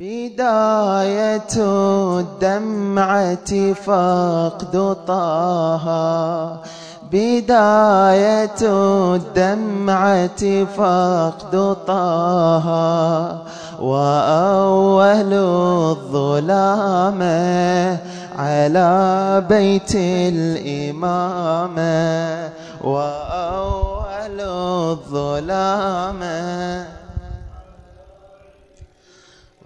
بداية الدمعة فقد طه. بداية الدمعة فقد طه. وأول الظلام على بيت الإمام. وأول الظلام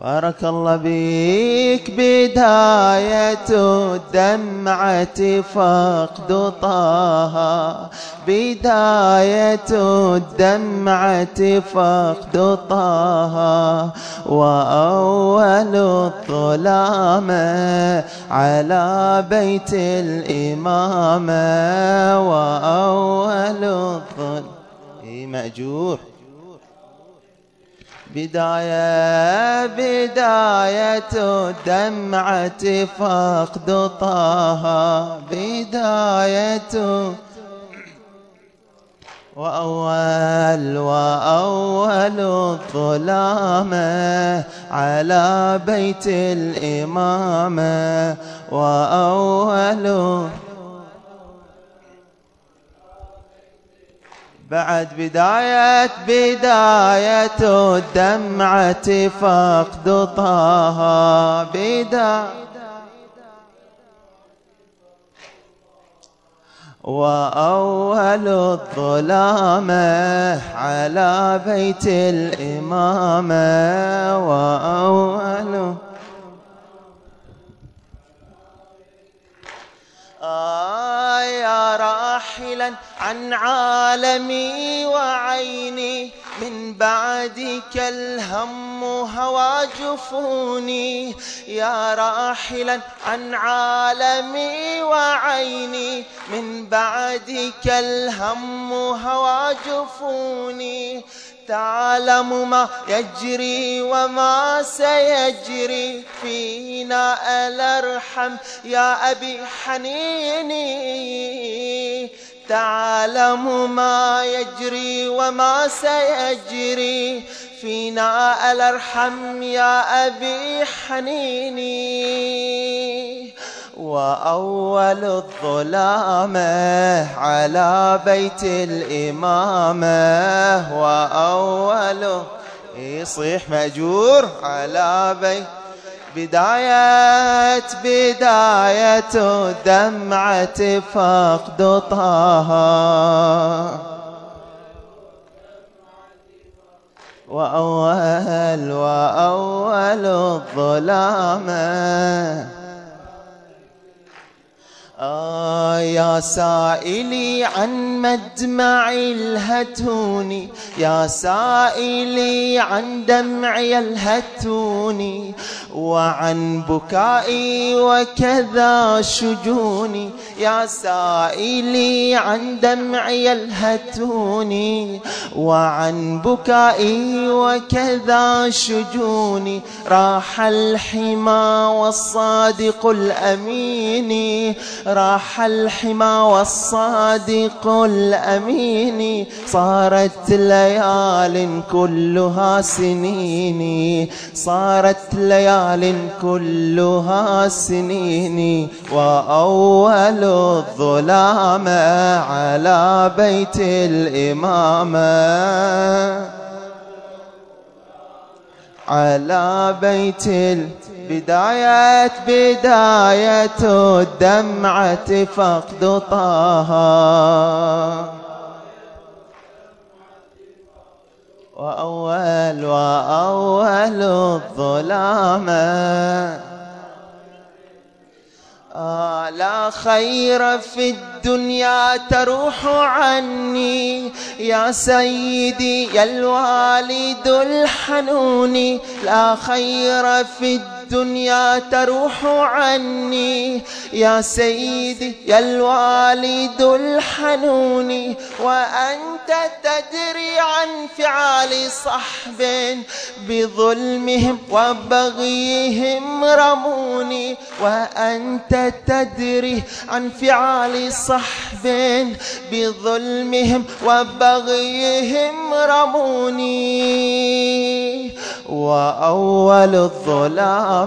بارك الله بيك بداية الدمعة فقد طه. بداية الدمعة فقد طه. وأول الظلام على بيت الإمام. وأول الظلام مأجور. بداية بداية الدمعة فقد طه. بداية وأول وأول الظلام على بيت الإمام. وأول بعد بداية بداية الدمعة فقد طه بداية وأول الظلام على بيت الإمام. وأول آه يا راحلا عن عالمي وعيني من بعدك الهم هوى جفوني. يا راحلا عن عالمي وعيني من بعدك الهم هوى جفوني. تعلم ما يجري وما سيجري فينا الأرحم يا أبي حنيني. تعلم ما يجري وما سيجري. فينا الأرحم يا أبي حنيني وأول الظلام على بيت الإمام. وأول يصيح مأجور على بيت بداية بداية دمعة فقد طه. وأول وأول الظلام. يا سائلي عن مدمع الهتون يا سائلي عن دمعي الهتون وعن بكائي وكذا شجوني يا سائلي عن دمعي الهتون وعن بكائي وكذا شجوني راح الحمى والصادق الأمين. راح الحمى والصادق الأمين صارت ليال كلها سنين. صارت ليال كلها سنين. وأول الظلام على بيت الإمام. على بيت بداية بداية الدمعة فقد طه. وأول وأول الظلام. آه لا خير في الدنيا تروح عني. يا سيدي يا الوالد الحنون لا خير في الدنيا تروح عني. يا سيدي يا الوالد الحنون وأنت تدري عن فعال صحب بظلمهم وبغيهم رموني. وأنت تدري عن فعال صحب بظلمهم وبغيهم رموني. وأول الظلام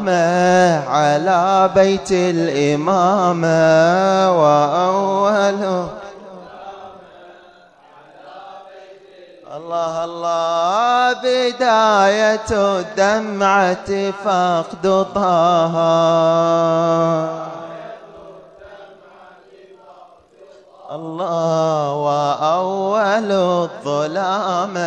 على بيت الإمام وأول الله الله بداية الدمعة فقد طه. الله وأول الظلام.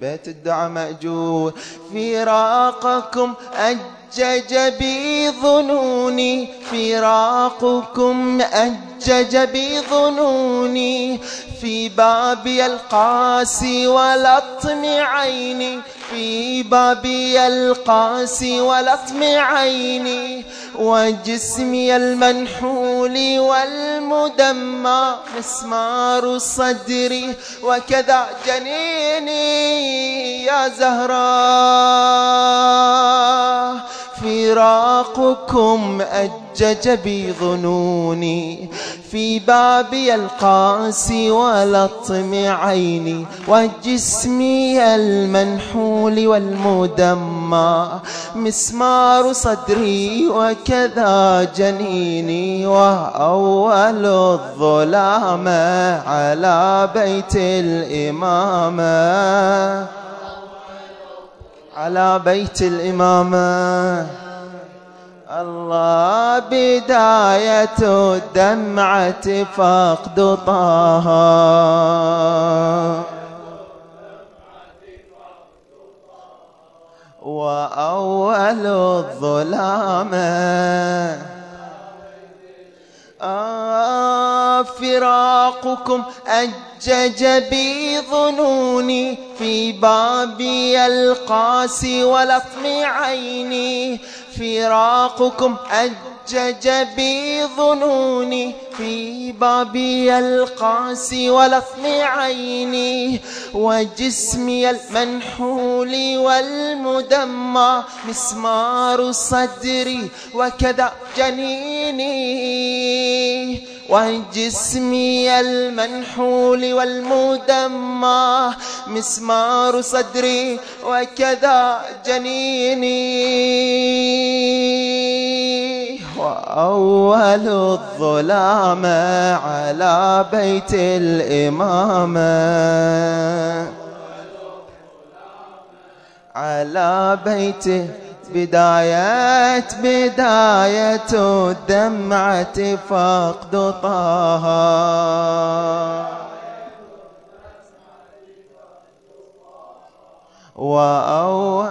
بيت الدعاء مأجور. فراقكم أجج بي ظنوني فراقكم أجج بي ظنوني في بابي القاسي ولطم عيني. في بابي القاسي ولطم عيني. وجسمي المنحول والمدمى مسمار صدري وكذا جنيني يا زهراء. فراقكم أجج بظنوني في بابي القاسي ولطم عيني وجسمي المنحول والمدمى مسمار صدري وكذا جنيني وأول الظلام على بيت الإمامة على بيت الإمامة الله بداية الدمعة فقد طه. وأول الظلام. آه فراقكم أجج بي ظنوني في بابي القاسي ولطم عيني. فراقكم أجج بي ظنوني في بابي القاسي ولطم عيني وجسمي المنحول والمدمى مسمار صدري وكذا جنيني. وجسمي المنحول والمدمى مسمار صدري وكذا جنيني. وأول الظلام على بيت الإمامة على بيته بداية بداية الدمعة فقد طه. وأول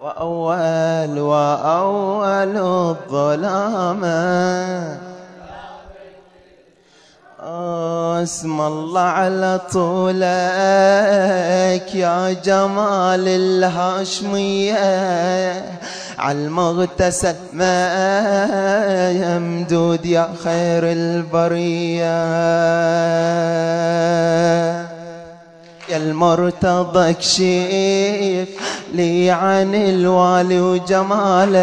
وأول وأول الظلام. اسم الله على طولك يا جمال الهاشمية. على المغتسل ما يمدود يا خير البرية. يا المرتضى كشيف لي عن الوالي وجماله.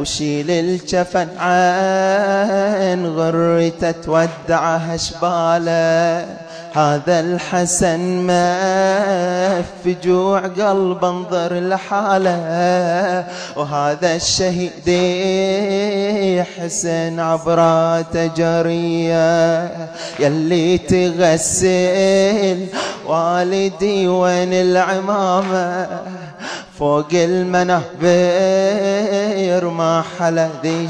وشيل الجفن عن غرته تودعه شباله هذا الحسن ما في جوع قلب انظر لحاله. وهذا الشهيد حسن عبراته جريه. يلي تغسل والدي وين العمامة؟ فوق المنابر ما حلا ذي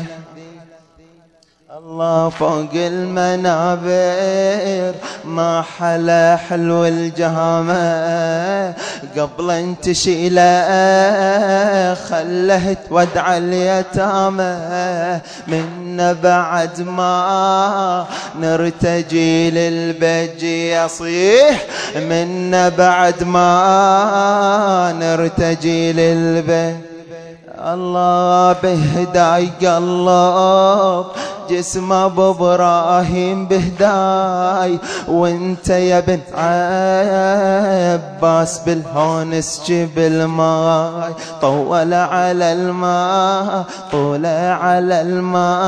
الله فوق المنابر ما حلا حلو الجهامة قبل أن تشيله خلهت ودع اليتامى. من بعد ما نرتجي للبج يصيح من بعد ما نرتجي للبج. الله بهداي قلب جسم ابو إبراهيم بهداي وانت يا بن عباس بالهون اسجب الماي طول على الماء طول على الماء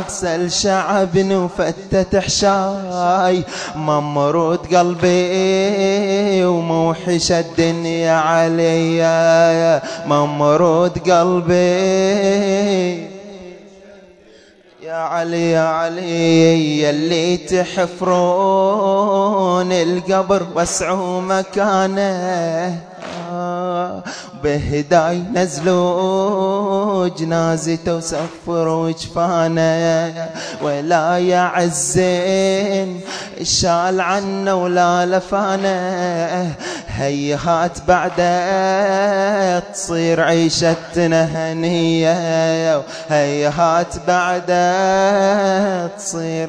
اغسل شعب وفتت حشاي ممرود قلبي وموحش الدنيا علي ممرود قلبي. يا علي يا علي يلي تحفرون القبر وسعوا مكانه. بهداي نزلوا جنازته وسفروا جفانه ولا يعزين الشال عنه ولا لفانه. هيهات بعده تصير عيشتنا هنية هيهات بعده تصير